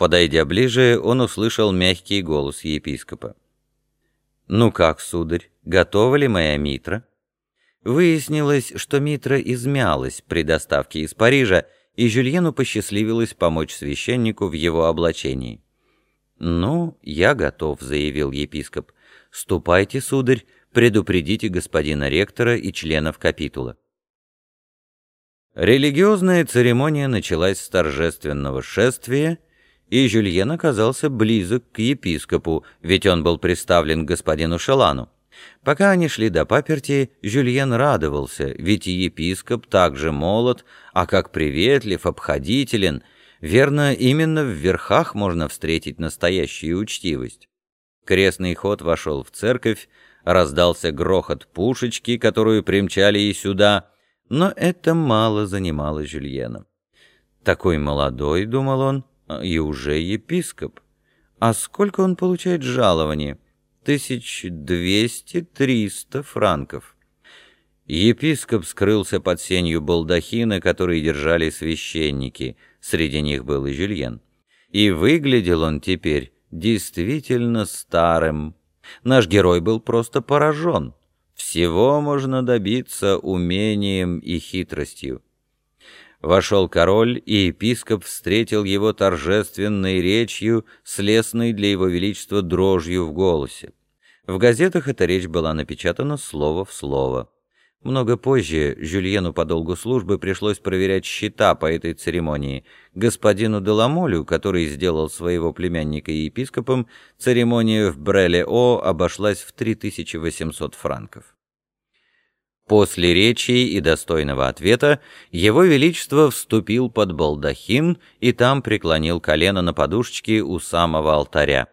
Подойдя ближе, он услышал мягкий голос епископа. «Ну как, сударь, готова ли моя митра?» Выяснилось, что митра измялась при доставке из Парижа, и Жюльену посчастливилось помочь священнику в его облачении. «Ну, я готов», — заявил епископ. «Ступайте, сударь, предупредите господина ректора и членов капитула». Религиозная церемония началась с торжественного шествия, и Жюльен оказался близок к епископу, ведь он был представлен господину Шелану. Пока они шли до паперти, Жюльен радовался, ведь и епископ также молод, а как приветлив, обходителен. Верно, именно в верхах можно встретить настоящую учтивость. Крестный ход вошел в церковь, раздался грохот пушечки, которую примчали и сюда, но это мало занимало Жюльена. Такой молодой, думал он, и уже епископ. А сколько он получает жалования? Тысяч двести-триста франков. Епископ скрылся под сенью балдахина, который держали священники, среди них был и Жюльен. И выглядел он теперь действительно старым. Наш герой был просто поражен. Всего можно добиться умением и хитростью. Вошел король, и епископ встретил его торжественной речью, слесной для его величества дрожью в голосе. В газетах эта речь была напечатана слово в слово. Много позже Жюльену по долгу службы пришлось проверять счета по этой церемонии. Господину Деламолю, который сделал своего племянника епископом, церемония в Бреле-О обошлась в 3800 франков. После речи и достойного ответа его величество вступил под балдахин и там преклонил колено на подушечке у самого алтаря.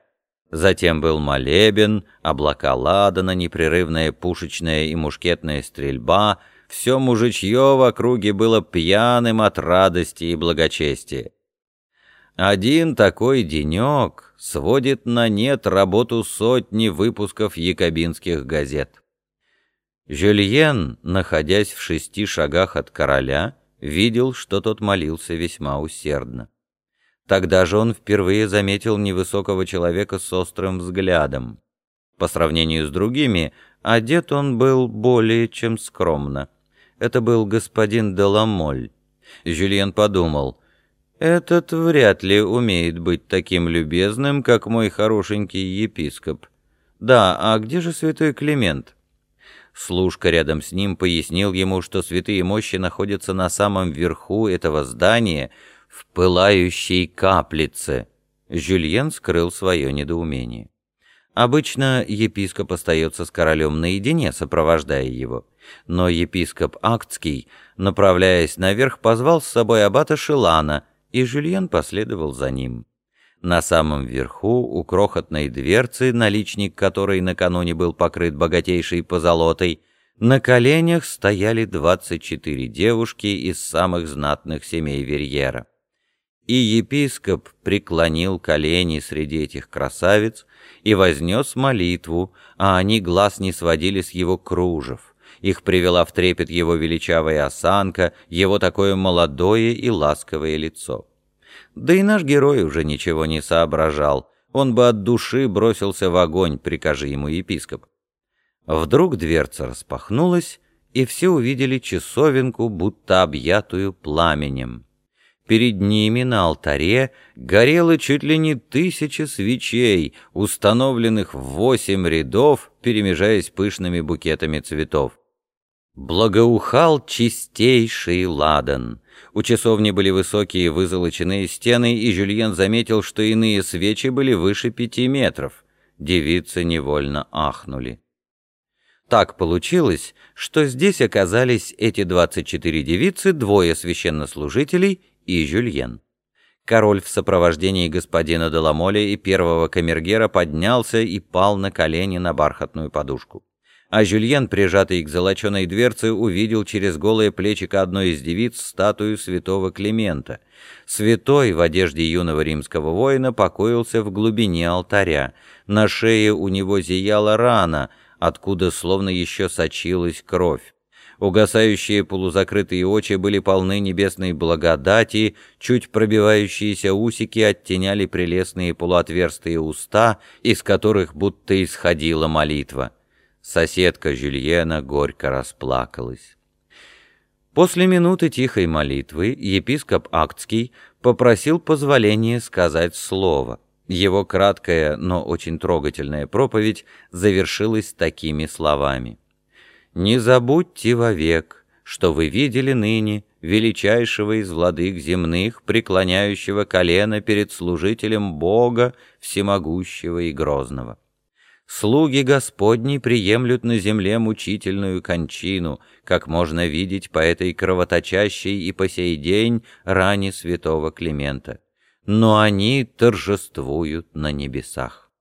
Затем был молебен, облака ладана, непрерывная пушечная и мушкетная стрельба, все мужичье в округе было пьяным от радости и благочестия. Один такой денек сводит на нет работу сотни выпусков якобинских газет. Жюльен, находясь в шести шагах от короля, видел, что тот молился весьма усердно. Тогда же он впервые заметил невысокого человека с острым взглядом. По сравнению с другими, одет он был более чем скромно. Это был господин Деламоль. Жюльен подумал, «Этот вряд ли умеет быть таким любезным, как мой хорошенький епископ. Да, а где же святой Климент?» Служка рядом с ним пояснил ему, что святые мощи находятся на самом верху этого здания, в пылающей каплице. Жюльен скрыл свое недоумение. Обычно епископ остается с королем наедине, сопровождая его. Но епископ Актский, направляясь наверх, позвал с собой аббата Шилана, и Жюльен последовал за ним. На самом верху, у крохотной дверцы, наличник которой накануне был покрыт богатейшей позолотой, на коленях стояли 24 девушки из самых знатных семей Верьера. И епископ преклонил колени среди этих красавиц и вознес молитву, а они глаз не сводили с его кружев. Их привела в трепет его величавая осанка, его такое молодое и ласковое лицо. Да и наш герой уже ничего не соображал. Он бы от души бросился в огонь, прикажи ему епископ. Вдруг дверца распахнулась, и все увидели часовенку, будто объятую пламенем. Перед ними на алтаре горело чуть ли не тысяча свечей, установленных в восемь рядов, перемежаясь пышными букетами цветов. Благоухал чистейший ладан. У часовни были высокие вызолоченные стены, и Жюльен заметил, что иные свечи были выше пяти метров. Девицы невольно ахнули. Так получилось, что здесь оказались эти 24 девицы, двое священнослужителей и Жюльен. Король в сопровождении господина Деламоля и первого камергера поднялся и пал на колени на бархатную подушку а Жюльен, прижатый к золоченой дверце, увидел через голые плечико одной из девиц статую святого Климента. Святой в одежде юного римского воина покоился в глубине алтаря. На шее у него зияла рана, откуда словно еще сочилась кровь. Угасающие полузакрытые очи были полны небесной благодати, чуть пробивающиеся усики оттеняли прелестные полуотверстые уста, из которых будто исходила молитва. Соседка Жюльена горько расплакалась. После минуты тихой молитвы епископ Актский попросил позволения сказать слово. Его краткая, но очень трогательная проповедь завершилась такими словами. «Не забудьте вовек, что вы видели ныне величайшего из владык земных, преклоняющего колено перед служителем Бога, всемогущего и грозного. Слуги Господни приемлют на земле мучительную кончину, как можно видеть по этой кровоточащей и по сей день ране святого Климента но они торжествуют на небесах.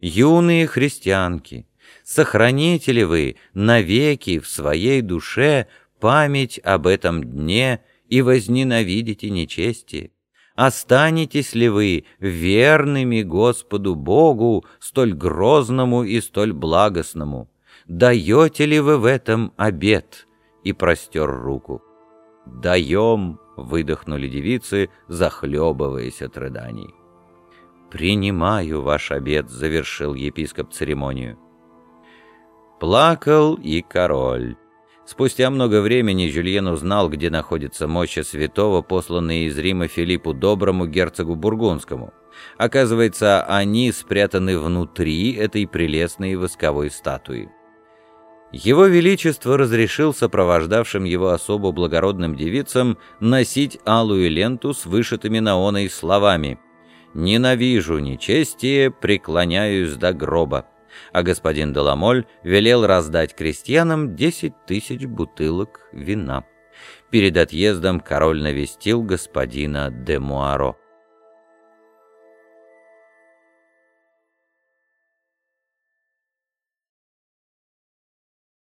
Юные христианки, сохраните ли вы навеки в своей душе память об этом дне и возненавидите нечестие? Останетесь ли вы верными Господу Богу, столь грозному и столь благостному? Даете ли вы в этом обет?» И простер руку. «Даем!» — выдохнули девицы, захлебываясь от рыданий. «Принимаю ваш обед», — завершил епископ церемонию. Плакал и король. Спустя много времени Жюльен узнал, где находится мощи святого, посланные из Рима Филиппу Доброму, герцогу Бургундскому. Оказывается, они спрятаны внутри этой прелестной восковой статуи. Его Величество разрешил сопровождавшим его особо благородным девицам носить алую ленту с вышитыми на оной словами «Ненавижу нечестие, преклоняюсь до гроба», а господин Деламоль велел раздать крестьянам десять тысяч бутылок вина. Перед отъездом король навестил господина де Муаро.